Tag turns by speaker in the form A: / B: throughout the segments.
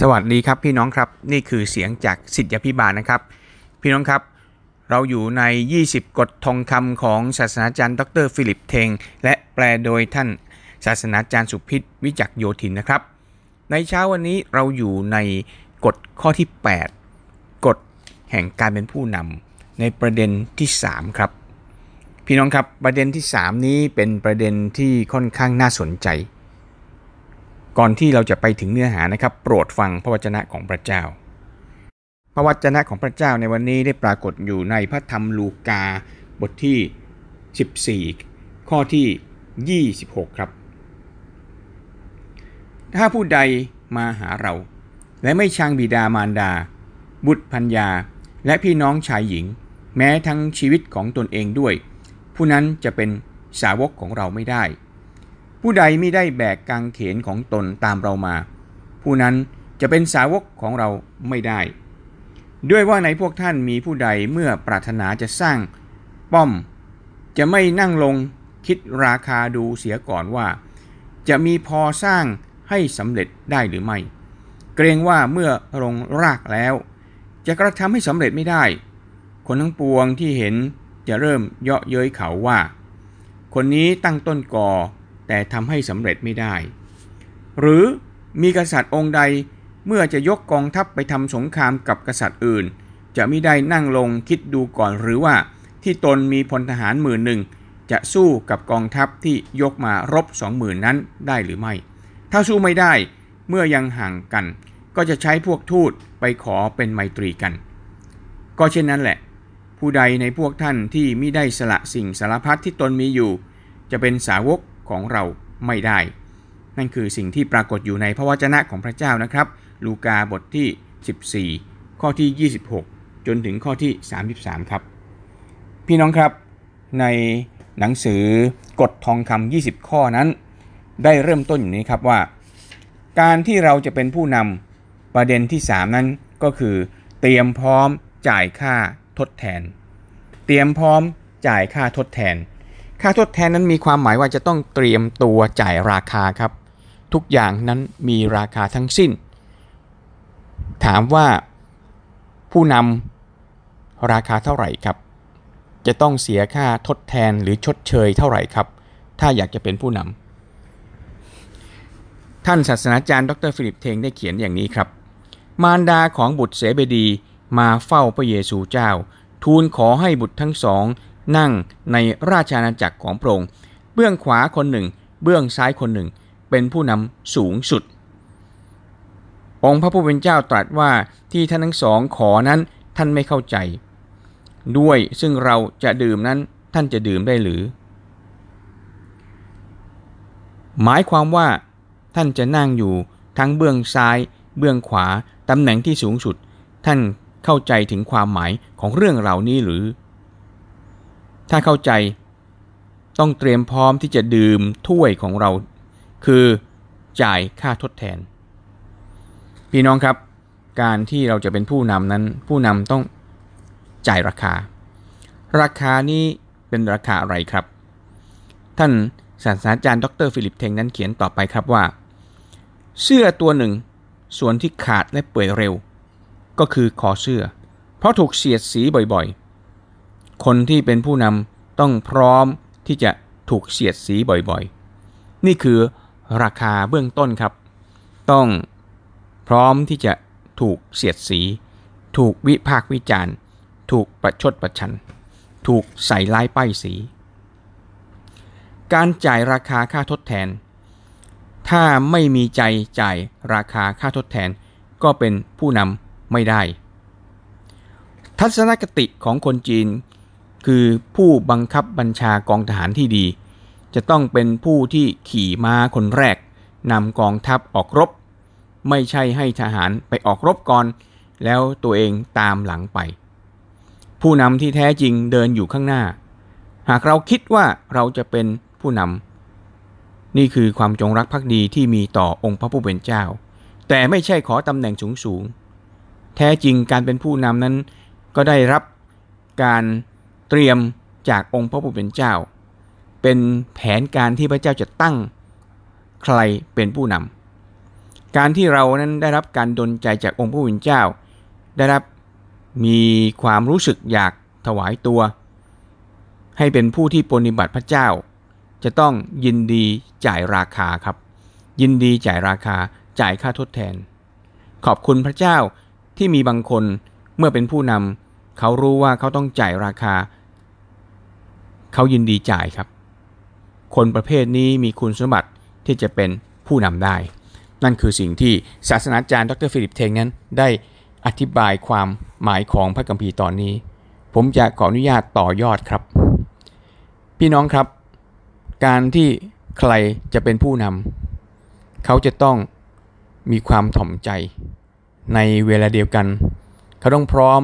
A: สวัสดีครับพี่น้องครับนี่คือเสียงจากศิษยาภิบาลนะครับ พี่น้องครับ เราอยู่ใน 20 กฎทองคำของศาสนาจารย์ ดรฟิลิปเทง และแปลโดยท่านศาสนาจารย์สุพิษวิจักโยธินนะครับ ในเช้าวันนี้เราอยู่ในกฎข้อที่ 8 กฎแห่งการเป็นผู้นำในประเด็นที่ 3 ครับ พี่น้องครับประเด็นที่ 3 นี้เป็นประเด็นที่ค่อนข้างน่าสนใจ ก่อนที่เราจะไปถึงเนื้อหานะครับ โปรดฟังพระวจนะของพระเจ้า พระวจนะของพระเจ้าในวันนี้ได้ปรากฏอยู่ในพระธรรมลูกาบทที่ 14 ข้อที่ 26 ครับ ถ้าผู้ใดมาหาเรา และไม่ชังบิดามารดา บุตรพัญญา และพี่น้องชายหญิง แม้ทั้งชีวิตของตนเองด้วย ผู้นั้นจะเป็นสาวกของเราไม่ได้ ผู้ใดไม่ได้แบกกางเขนของตนตามเรามา ผู้นั้นจะเป็นสาวกของเราไม่ได้ ด้วยว่าในพวกท่านมีผู้ใดเมื่อปรารถนาจะสร้างป้อม จะไม่นั่งลงคิดราคาดูเสียก่อนว่า จะมีพอสร้างให้สำเร็จได้หรือไม่ เกรงว่าเมื่อลงรากแล้ว จะกระทำให้สำเร็จไม่ได้ คนทั้งปวงที่เห็นจะเริ่มเยาะเย้ยเขาว่า คนนี้ตั้งต้นก่อ แต่ทำให้สำเร็จไม่ได้ หรือมีกษัตริย์องค์ใดเมื่อจะยกกองทัพไปทำสงครามกับกษัตริย์อื่น จะไม่ได้นั่งลงคิดดูก่อนหรือว่าที่ตนมีพลทหารหมื่นหนึ่งจะสู้กับกองทัพที่ยกมารบสองหมื่นนั้นได้หรือไม่ ถ้าสู้ไม่ได้เมื่อยังห่างกัน ก็จะใช้พวกทูตไปขอเป็นไมตรีกัน ก็เช่นนั้นแหละ ผู้ใดในพวกท่านที่มิได้สละสิ่งสารพัดที่ตนมีอยู่ จะเป็นสาวก ของเราไม่ได้ นั่นคือสิ่งที่ปรากฏอยู่ในพระวจนะของพระเจ้านะครับ ลูกาบทที่ 14 ข้อที่ 26 จนถึงข้อที่ 33 ครับ พี่น้องครับในหนังสือกฎทองคำ20 ข้อนั้น ได้เริ่มต้นอย่างนี้ครับว่า การที่เราจะเป็นผู้นำประเด็นที่ 3 นั้นก็คือ เตรียมพร้อมจ่ายค่าทดแทน เตรียมพร้อมจ่ายค่าทดแทน ค่าทดแทนนั้นมีความหมายว่าจะต้องเตรียมตัวจ่ายราคาครับ ทุกอย่างนั้นมีราคาทั้งสิ้น ถามว่าผู้นำราคาเท่าไหร่ครับ จะต้องเสียค่าทดแทนหรือชดเชยเท่าไหร่ครับ ถ้าอยากจะเป็นผู้นำท่านศาสนาจารย์ดรฟิลิปเทงได้เขียนอย่างนี้ครับ มารดาของบุตรเศเบดีมาเฝ้าพระเยซูเจ้า ทูลขอให้บุตรทั้งสอง นั่งในราชอาณาจักรของพระองค์เบื้องขวาคนหนึ่ง เบื้องซ้ายคนหนึ่ง เป็นผู้นำสูงสุด องค์พระผู้เป็นเจ้าตรัสว่าที่ท่านทั้งสองขอนั้นท่านไม่เข้าใจ ด้วยซึ่งเราจะดื่มนั้นท่านจะดื่มได้หรือ หมายความว่า ท่านจะนั่งอยู่ทั้งเบื้องซ้าย เบื้องขวาตำแหน่งที่สูงสุด ท่านเข้าใจถึงความหมายของเรื่องเหล่านี้หรือ ถ้าเข้าใจต้องเตรียมพร้อมที่จะดื่มถ้วยของเรา คือจ่ายค่าทดแทน พี่น้องครับ การที่เราจะเป็นผู้นำนั้น ผู้นำต้องจ่ายราคา ราคานี้เป็นราคาอะไรครับ ท่านศาสตราจารย์ดรฟิลิปเทงนั้นเขียนต่อไปครับว่า เสื้อตัวหนึ่ง ส่วนที่ขาดและเปื่อยเร็ว ก็คือคอเสื้อ เพราะถูกเสียดสีบ่อย คนที่เป็นผู้นำต้องพร้อมที่จะถูกเสียดสีบ่อยๆ นี่คือราคาเบื้องต้นครับ ต้องพร้อมที่จะถูกเสียดสี ถูกวิพากษ์วิจารณ์ ถูกประชดประชัน ถูกใส่ลายป้ายสี การจ่ายราคาค่าทดแทน ถ้าไม่มีใจจ่ายราคาค่าทดแทน ก็เป็นผู้นำไม่ได้ ทัศนคติของคนจีน คือผู้บังคับบัญชากองทหารที่ดี จะต้องเป็นผู้ที่ขี่ม้าคนแรกนำกองทัพออกรบ ไม่ใช่ให้ทหารไปออกรบก่อน แล้วตัวเองตามหลังไป ผู้นำที่แท้จริงเดินอยู่ข้างหน้า หากเราคิดว่าเราจะเป็นผู้นำนี่คือความจงรักภักดีที่มีต่อองค์พระผู้เป็นเจ้า แต่ไม่ใช่ขอตำแหน่งสูงสูงแท้จริงการเป็นผู้นำนั้นก็ได้รับการ เตรียมจากองค์พระผู้เป็นเจ้า เป็นแผนการที่พระเจ้าจะตั้งใครเป็นผู้นำการที่เรานั้นได้รับการดลใจจากองค์พระผู้เป็นเจ้า ได้รับมีความรู้สึกอยากถวายตัว ให้เป็นผู้ที่ปฏิบัติพระเจ้า จะต้องยินดีจ่ายราคาครับ ยินดีจ่ายราคาจ่ายค่าทดแทน ขอบคุณพระเจ้าที่มีบางคนเมื่อเป็นผู้นำเขารู้ว่าเขาต้องจ่ายราคา เขายินดีจ่ายครับ คนประเภทนี้มีคุณสมบัติที่จะเป็นผู้นำได้ นั่นคือสิ่งที่ศาสนาจารย์ดรฟิลิปเทงนั้นได้อธิบายความหมายของพระคัมภีร์ตอนนี้ ผมจะขออนุญาตต่อยอดครับ พี่น้องครับ การที่ใครจะเป็นผู้นำเขาจะต้องมีความถ่อมใจ ในเวลาเดียวกัน เขาต้องพร้อม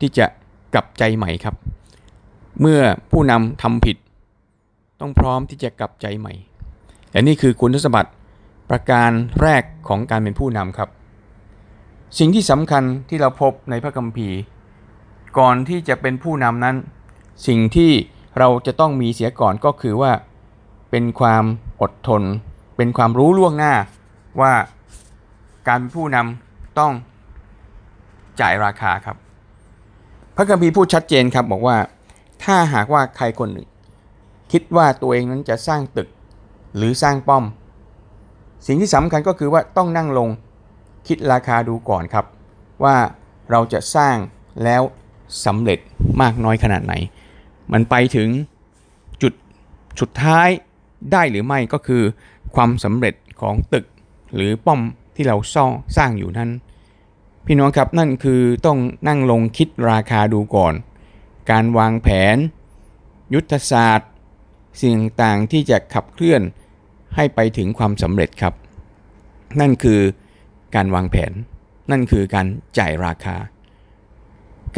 A: ที่จะกลับใจใหม่ครับ เมื่อผู้นำทำผิด ต้องพร้อมที่จะกลับใจใหม่ และนี่คือคุณสมบัติประการแรกของการเป็นผู้นำครับ สิ่งที่สำคัญที่เราพบในพระคัมภีร์ ก่อนที่จะเป็นผู้นำนั้น สิ่งที่เราจะต้องมีเสียก่อนก็คือว่า เป็นความอดทน เป็นความรู้ล่วงหน้าว่าการเป็นผู้นำต้องจ่ายราคาครับ พระคัมภีร์พูดชัดเจนครับบอกว่า ถ้าหากว่าใครคนหนึ่ง คิดว่าตัวเองนั้นจะสร้างตึกหรือสร้างป้อม สิ่งที่สำคัญก็คือว่าต้องนั่งลงคิดราคาดูก่อนครับ ว่าเราจะสร้างแล้วสำเร็จมากน้อยขนาดไหน มันไปถึงจุดสุดท้ายได้หรือไม่ก็คือ ความสำเร็จของตึกหรือป้อมที่เราซ่องสร้างอยู่นั้น พี่น้องครับนั่นคือต้องนั่งลงคิดราคาดูก่อน การวางแผน ยุทธศาสตร์ สิ่งต่างที่จะขับเคลื่อนให้ไปถึงความสำเร็จครับ นั่นคือการวางแผน นั่นคือการจ่ายราคา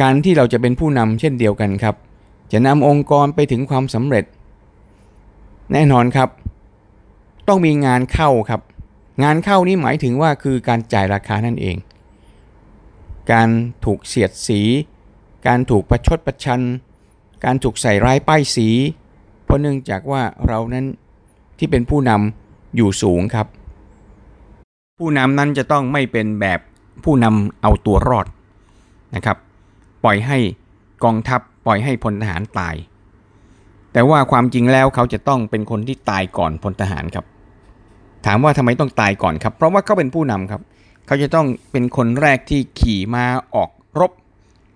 A: การที่เราจะเป็นผู้นำเช่นเดียวกันครับ จะนำองค์กรไปถึงความสำเร็จ แน่นอนครับ ต้องมีงานเข้าครับ งานเข้านี้หมายถึงว่าคือการจ่ายราคานั่นเอง การถูกเสียดสี การถูกประชดประชัน การถูกใส่ร้ายป้ายสี เพราะเนื่องจากว่าเรานั้นที่เป็นผู้นำอยู่สูงครับ ผู้นำนั้นจะต้องไม่เป็นแบบผู้นำเอาตัวรอดนะครับ ปล่อยให้กองทัพปล่อยให้พลทหารตาย แต่ว่าความจริงแล้วเขาจะต้องเป็นคนที่ตายก่อนพลทหารครับ ถามว่าทำไมต้องตายก่อนครับ เพราะว่าเขาเป็นผู้นำครับ เขาจะต้องเป็นคนแรกที่ขี่มาออกรบ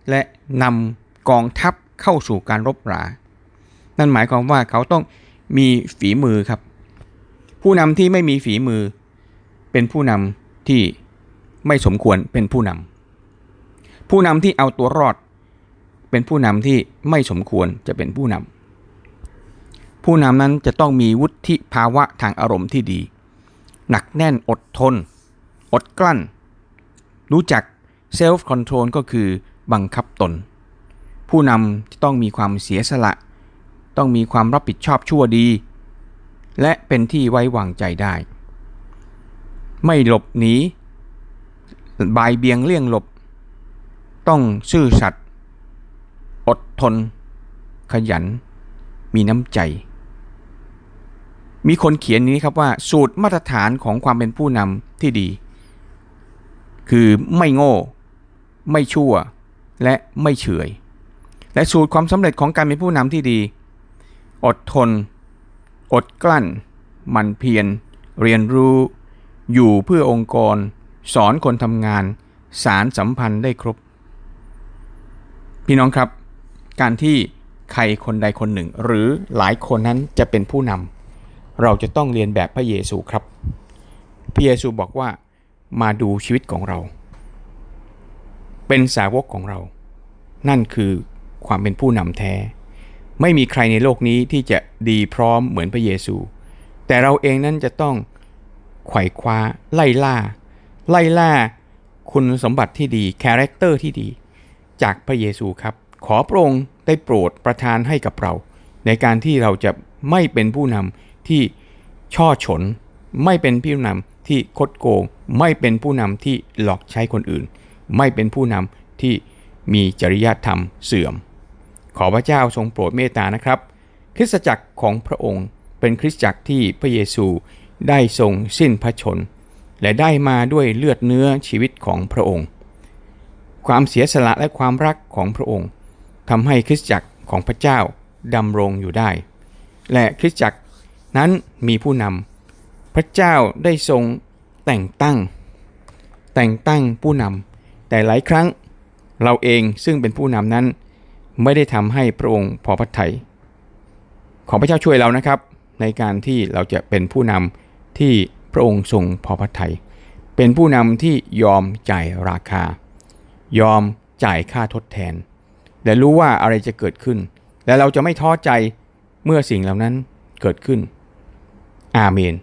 A: และนำกองทัพเข้าสู่การรบรา นั่นหมายความว่าเขาต้องมีฝีมือครับ ผู้นำที่ไม่มีฝีมือ เป็นผู้นำที่ไม่สมควรเป็นผู้นำผู้นำที่เอาตัวรอด เป็นผู้นำที่ไม่สมควรจะเป็นผู้นำผู้นำนั้นจะต้องมีวุฒิภาวะทางอารมณ์ที่ดี หนักแน่นอดทน อดกลั้น รู้จัก self-control ก็คือ บังคับตน ผู้นำจะต้องมีความเสียสละ ต้องมีความรับผิดชอบชั่วดี และเป็นที่ไว้วางใจได้ ไม่หลบหนีบ่ายเบี่ยงเลี่ยงหลบ ต้องซื่อสัตย์อดทน ขยัน มีน้ำใจ มีคนเขียนนี้ครับว่าสูตรมาตรฐานของความเป็นผู้นำที่ดี คือไม่โง่ ไม่ชั่ว และไม่เฉย และสูตรความสำเร็จของการเป็นผู้นำที่ดี อดทน อดกลั้น มันเพียร เรียนรู้ อยู่เพื่อองค์กร สอนคนทำงาน สารสัมพันธ์ได้ครบ พี่น้องครับ การที่ใครคนใดคนหนึ่ง หรือหลายคนนั้นจะเป็นผู้นำเราจะต้องเรียนแบบพระเยซูครับ พระเยซูบอกว่ามาดูชีวิตของเรา เป็นสาวกของเรา นั่นคือความเป็นผู้นำแท้ ไม่มีใครในโลกนี้ที่จะดีพร้อมเหมือนพระเยซู แต่เราเองนั้นจะต้องไขว่คว้าไล่ล่า ไล่ล่า คุณสมบัติที่ดี character ที่ดี จากพระเยซูครับ ขอพระองค์ได้โปรดประทานให้กับเรา ในการที่เราจะไม่เป็นผู้นำที่ช่อฉน ไม่เป็นผู้นำที่คดโกง ไม่เป็นผู้นำที่หลอกใช้คนอื่น ไม่เป็นผู้นำที่มีจริยธรรมเสื่อม ขอพระเจ้าทรงโปรดเมตตานะครับ คริสตจักรของพระองค์เป็นคริสตจักรที่พระเยซูได้ทรงสิ้นพระชน และได้มาด้วยเลือดเนื้อชีวิตของพระองค์ ความเสียสละและความรักของพระองค์ทำให้คริสตจักรของพระเจ้าดำรงอยู่ได้ และคริสตจักรนั้นมีผู้นำพระเจ้าได้ทรงแต่งตั้ง แต่งตั้งผู้นำ แต่หลายครั้งเราเองซึ่งเป็นผู้นำนั้น ไม่ได้ทำให้พระองค์พอพระทัยขอพระเจ้าช่วยเรานะครับ ในการที่เราจะเป็นผู้นำที่พระองค์ทรงพอพระทัยเป็นผู้นำที่ยอมจ่ายราคา ยอมจ่ายค่าทดแทน และรู้ว่าอะไรจะเกิดขึ้น และเราจะไม่ท้อใจเมื่อสิ่งเหล่านั้นเกิดขึ้น อาเมน